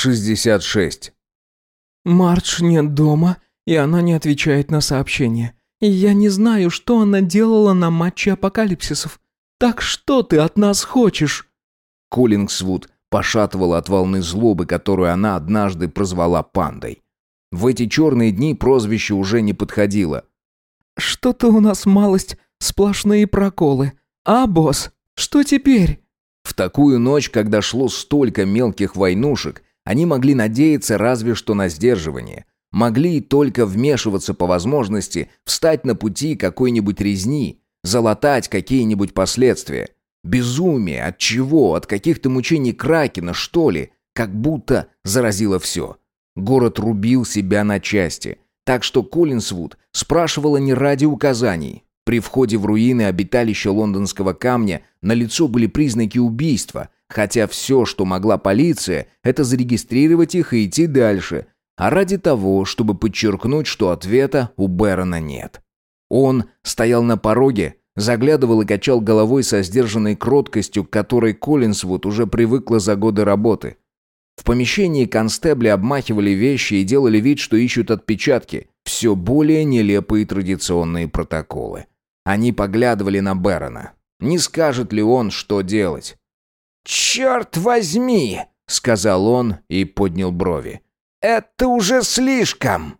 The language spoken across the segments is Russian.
66. Мардж нет дома, и она не отвечает на сообщения. И я не знаю, что она делала на матче апокалипсисов. Так что ты от нас хочешь?» Коллингсвуд пошатывала от волны злобы, которую она однажды прозвала пандой. В эти черные дни прозвище уже не подходило. «Что-то у нас малость, сплошные проколы. А, босс, что теперь?» В такую ночь, когда шло столько мелких войнушек, они могли надеяться разве что на сдерживание. Могли только вмешиваться по возможности, встать на пути какой-нибудь резни, залатать какие-нибудь последствия. Безумие, от чего, от каких-то мучений Кракена, что ли, как будто заразило все. Город рубил себя на части, так что Коллинсвуд спрашивала не ради указаний. При входе в руины обиталища лондонского камня на лицо были признаки убийства, хотя все, что могла полиция, это зарегистрировать их и идти дальше, а ради того, чтобы подчеркнуть, что ответа у Бэрона нет. Он стоял на пороге, заглядывал и качал головой со сдержанной кроткостью, к которой Коллинсвуд уже привыкла за годы работы. В помещении констебли обмахивали вещи и делали вид, что ищут отпечатки, все более нелепые традиционные протоколы. Они поглядывали на Бэрона. Не скажет ли он, что делать? «Черт возьми!» — сказал он и поднял брови. «Это уже слишком!»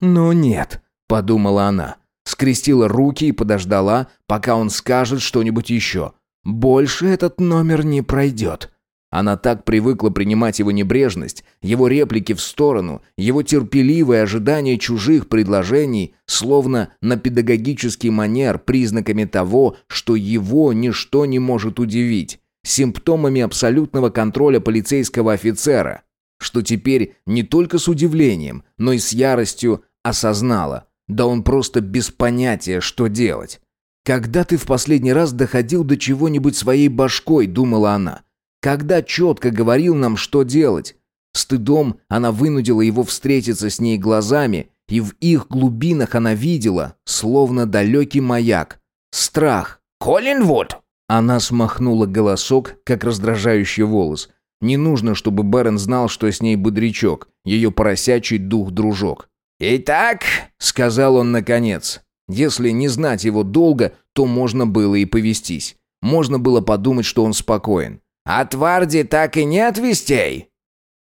«Ну нет», — подумала она. Скрестила руки и подождала, пока он скажет что-нибудь еще. «Больше этот номер не пройдет». Она так привыкла принимать его небрежность, его реплики в сторону, его терпеливое ожидание чужих предложений, словно на педагогический манер признаками того, что его ничто не может удивить, симптомами абсолютного контроля полицейского офицера, что теперь не только с удивлением, но и с яростью осознала. Да он просто без понятия, что делать. «Когда ты в последний раз доходил до чего-нибудь своей башкой?» – думала она – когда четко говорил нам, что делать? Стыдом она вынудила его встретиться с ней глазами, и в их глубинах она видела, словно далекий маяк, страх. «Коллинвуд!» Она смахнула голосок, как раздражающий волос. Не нужно, чтобы Бэрон знал, что с ней бодрячок, ее поросячий дух-дружок. «Итак», — сказал он наконец, — если не знать его долго, то можно было и повестись. Можно было подумать, что он спокоен. От Варди так и нет вестей?»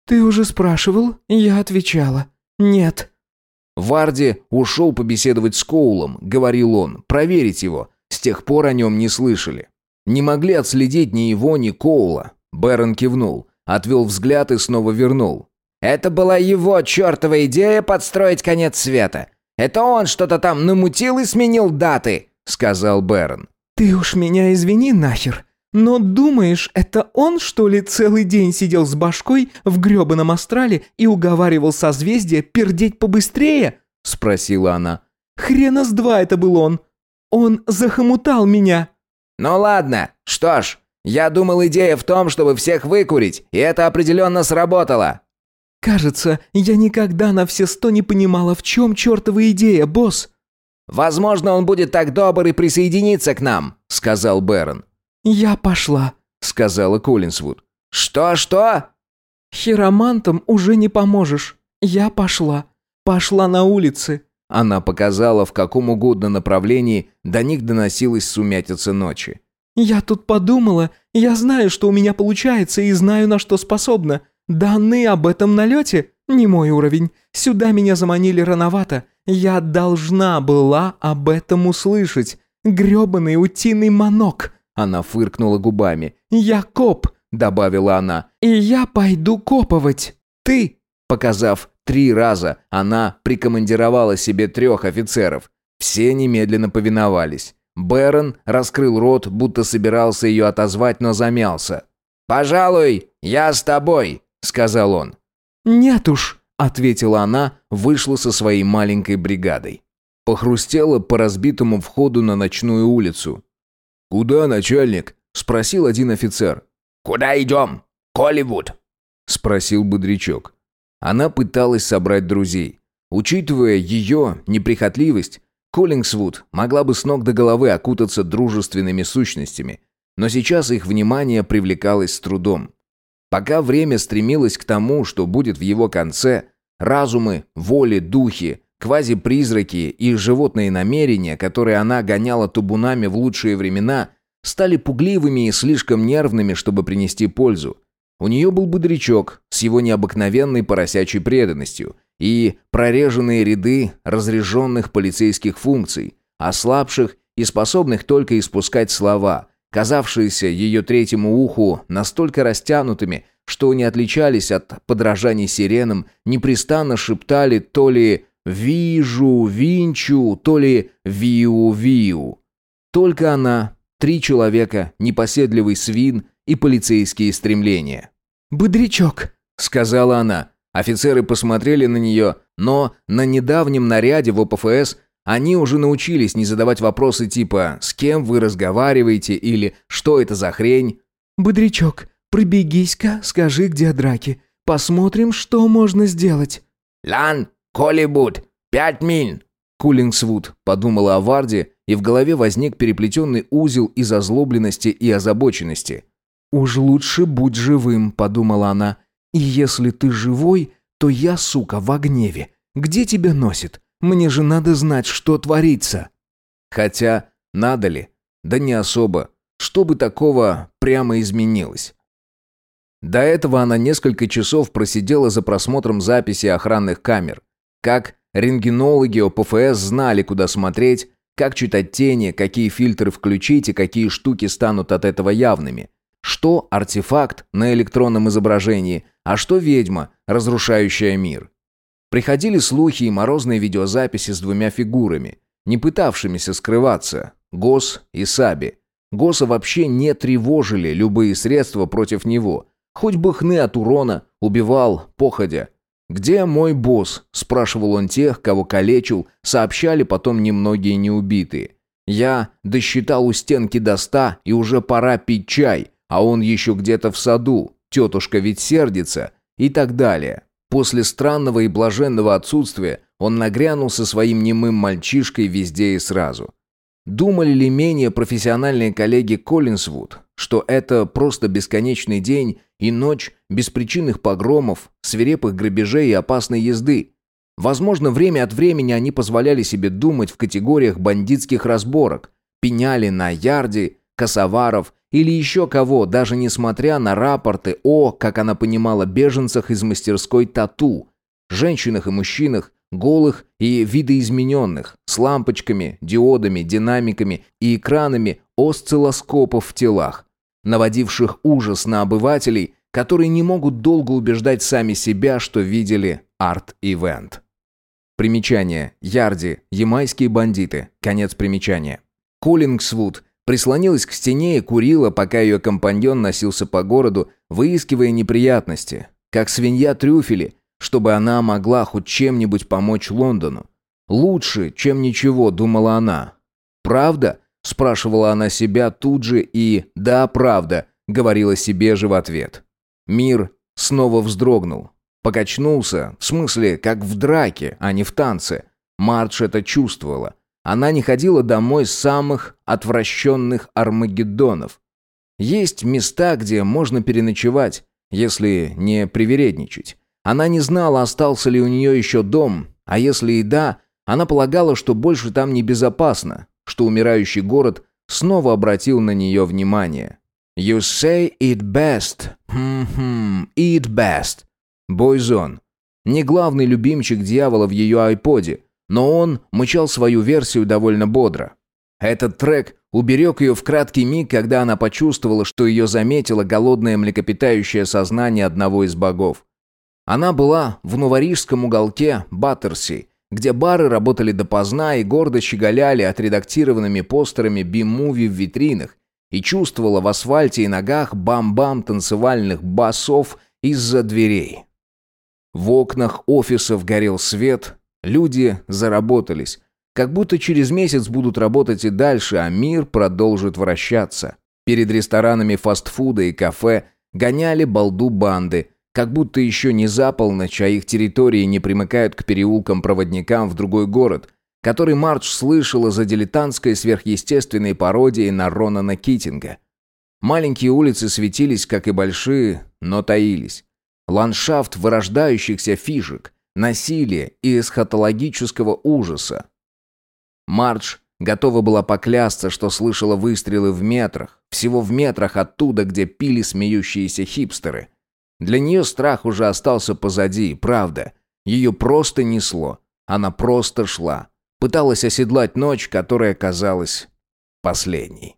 «Ты уже спрашивал?» Я отвечала. «Нет». Варди ушел побеседовать с Коулом, говорил он, проверить его. С тех пор о нем не слышали. Не могли отследить ни его, ни Коула. Бэрон кивнул, отвел взгляд и снова вернул. «Это была его чертова идея подстроить конец света. Это он что-то там намутил и сменил даты», — сказал Бэрон. «Ты уж меня извини нахер. Но думаешь, это он, что ли, целый день сидел с башкой в грёбаном астрале и уговаривал созвездие пердеть побыстрее?» — спросила она. «Хрена с два это был он. Он захомутал меня». «Ну ладно, что ж, я думал, идея в том, чтобы всех выкурить, и это определенно сработало». «Кажется, я никогда на все сто не понимала, в чем чертова идея, босс». «Возможно, он будет так добр и присоединиться к нам», — сказал Бэрон. «Я пошла», — сказала Коллинсвуд. «Что-что?» «Хиромантам уже не поможешь. Я пошла. Пошла на улицы». Она показала, в каком угодно направлении до них доносилась сумятица ночи. «Я тут подумала, я знаю, что у меня получается и знаю, на что способна. Данные об этом налете – не мой уровень. Сюда меня заманили рановато. Я должна была об этом услышать. Грёбаный утиный манок. Она фыркнула губами. «Я коп», — добавила она. «И я пойду коповать». «Ты!» Показав три раза, она прикомандировала себе трех офицеров. Все немедленно повиновались. Бэрон раскрыл рот, будто собирался ее отозвать, но замялся. «Пожалуй, я с тобой», — сказал он. «Нет уж», — ответила она, вышла со своей маленькой бригадой. Похрустела по разбитому входу на ночную улицу. «Куда, начальник?» – спросил один офицер. «Куда идем? Колливуд?» – спросил бодрячок. Она пыталась собрать друзей. Учитывая ее неприхотливость, Коллингсвуд могла бы с ног до головы окутаться дружественными сущностями, но сейчас их внимание привлекалось с трудом. Пока время стремилось к тому, что будет в его конце, разумы, воли, духи, квазипризраки и животные намерения, которые она гоняла табунами в лучшие времена, стали пугливыми и слишком нервными, чтобы принести пользу. У нее был бодрячок с его необыкновенной поросячей преданностью и прореженные ряды разряженных полицейских функций, ослабших и способных только испускать слова, казавшиеся ее третьему уху настолько растянутыми, что не отличались от подражаний сиренам, непрестанно шептали то ли «вижу», «винчу», то ли «виу-виу». Только она, три человека, непоседливый свин и полицейские стремления. «Бодрячок», — сказала она. Офицеры посмотрели на нее, но на недавнем наряде в ОПФС они уже научились не задавать вопросы типа «С кем вы разговариваете?» или «Что это за хрень?» «Бодрячок, пробегись-ка, скажи, где драки. Посмотрим, что можно сделать». «Лан, Коллибуд, пять миль!» Кулингсвуд подумала о Варде, и в голове возник переплетенный узел из озлобленности и озабоченности. «Уж лучше будь живым», — подумала она. «И если ты живой, то я, сука, в гневе. Где тебя носит? Мне же надо знать, что творится». Хотя, надо ли? Да не особо. Что бы такого прямо изменилось? До этого она несколько часов просидела за просмотром записи охранных камер. Как рентгенологи ОПФС знали, куда смотреть, как читать тени, какие фильтры включить и какие штуки станут от этого явными. Что артефакт на электронном изображении, а что ведьма, разрушающая мир. Приходили слухи и морозные видеозаписи с двумя фигурами, не пытавшимися скрываться – Гос и Саби. Госа вообще не тревожили любые средства против него. Хоть бы хны от урона, убивал, походя. «Где мой босс?» – спрашивал он тех, кого калечил, сообщали потом немногие неубитые. «Я досчитал у стенки до ста, и уже пора пить чай, а он еще где-то в саду, тетушка ведь сердится» и так далее. После странного и блаженного отсутствия он нагрянул со своим немым мальчишкой везде и сразу. Думали ли менее профессиональные коллеги Коллинсвуд, что это просто бесконечный день и ночь беспричинных погромов, свирепых грабежей и опасной езды? Возможно, время от времени они позволяли себе думать в категориях бандитских разборок, пеняли на Ярди, Косоваров или еще кого, даже несмотря на рапорты о, как она понимала, беженцах из мастерской тату, женщинах и мужчинах, голых и видоизмененных, с лампочками, диодами, динамиками и экранами осциллоскопов в телах, наводивших ужас на обывателей, которые не могут долго убеждать сами себя, что видели арт-ивент. Примечание. Ярди. Ямайские бандиты. Конец примечания. Коллингсвуд Прислонилась к стене и курила, пока ее компаньон носился по городу, выискивая неприятности, как свинья трюфели, чтобы она могла хоть чем-нибудь помочь Лондону. «Лучше, чем ничего», — думала она. «Правда?» — спрашивала она себя тут же и «да, правда», — говорила себе же в ответ. Мир снова вздрогнул. Покачнулся, в смысле, как в драке, а не в танце. Мардж это чувствовала. Она не ходила домой с самых отвращенных Армагеддонов. Есть места, где можно переночевать, если не привередничать. Она не знала, остался ли у нее еще дом, а если и да, она полагала, что больше там небезопасно, что умирающий город снова обратил на нее внимание. «You say it best. Хм-хм, it best». Бойзон. Не главный любимчик дьявола в ее айподе, но он мычал свою версию довольно бодро. Этот трек уберег ее в краткий миг, когда она почувствовала, что ее заметило голодное млекопитающее сознание одного из богов. Она была в новорижском уголке Баттерси, где бары работали допоздна и гордо щеголяли отредактированными постерами би-муви в витринах, и чувствовала в асфальте и ногах бам-бам танцевальных басов из-за дверей. В окнах офисов горел свет, Люди заработались. Как будто через месяц будут работать и дальше, а мир продолжит вращаться. Перед ресторанами фастфуда и кафе гоняли балду банды, как будто еще не за а их территории не примыкают к переулкам-проводникам в другой город, который Мардж слышала за дилетантской сверхъестественной пародией на Ронана Китинга. Маленькие улицы светились, как и большие, но таились. Ландшафт вырождающихся фишек, насилия и эсхатологического ужаса. Мардж готова была поклясться, что слышала выстрелы в метрах, всего в метрах оттуда, где пили смеющиеся хипстеры. Для нее страх уже остался позади, правда. Ее просто несло. Она просто шла. Пыталась оседлать ночь, которая казалась последней.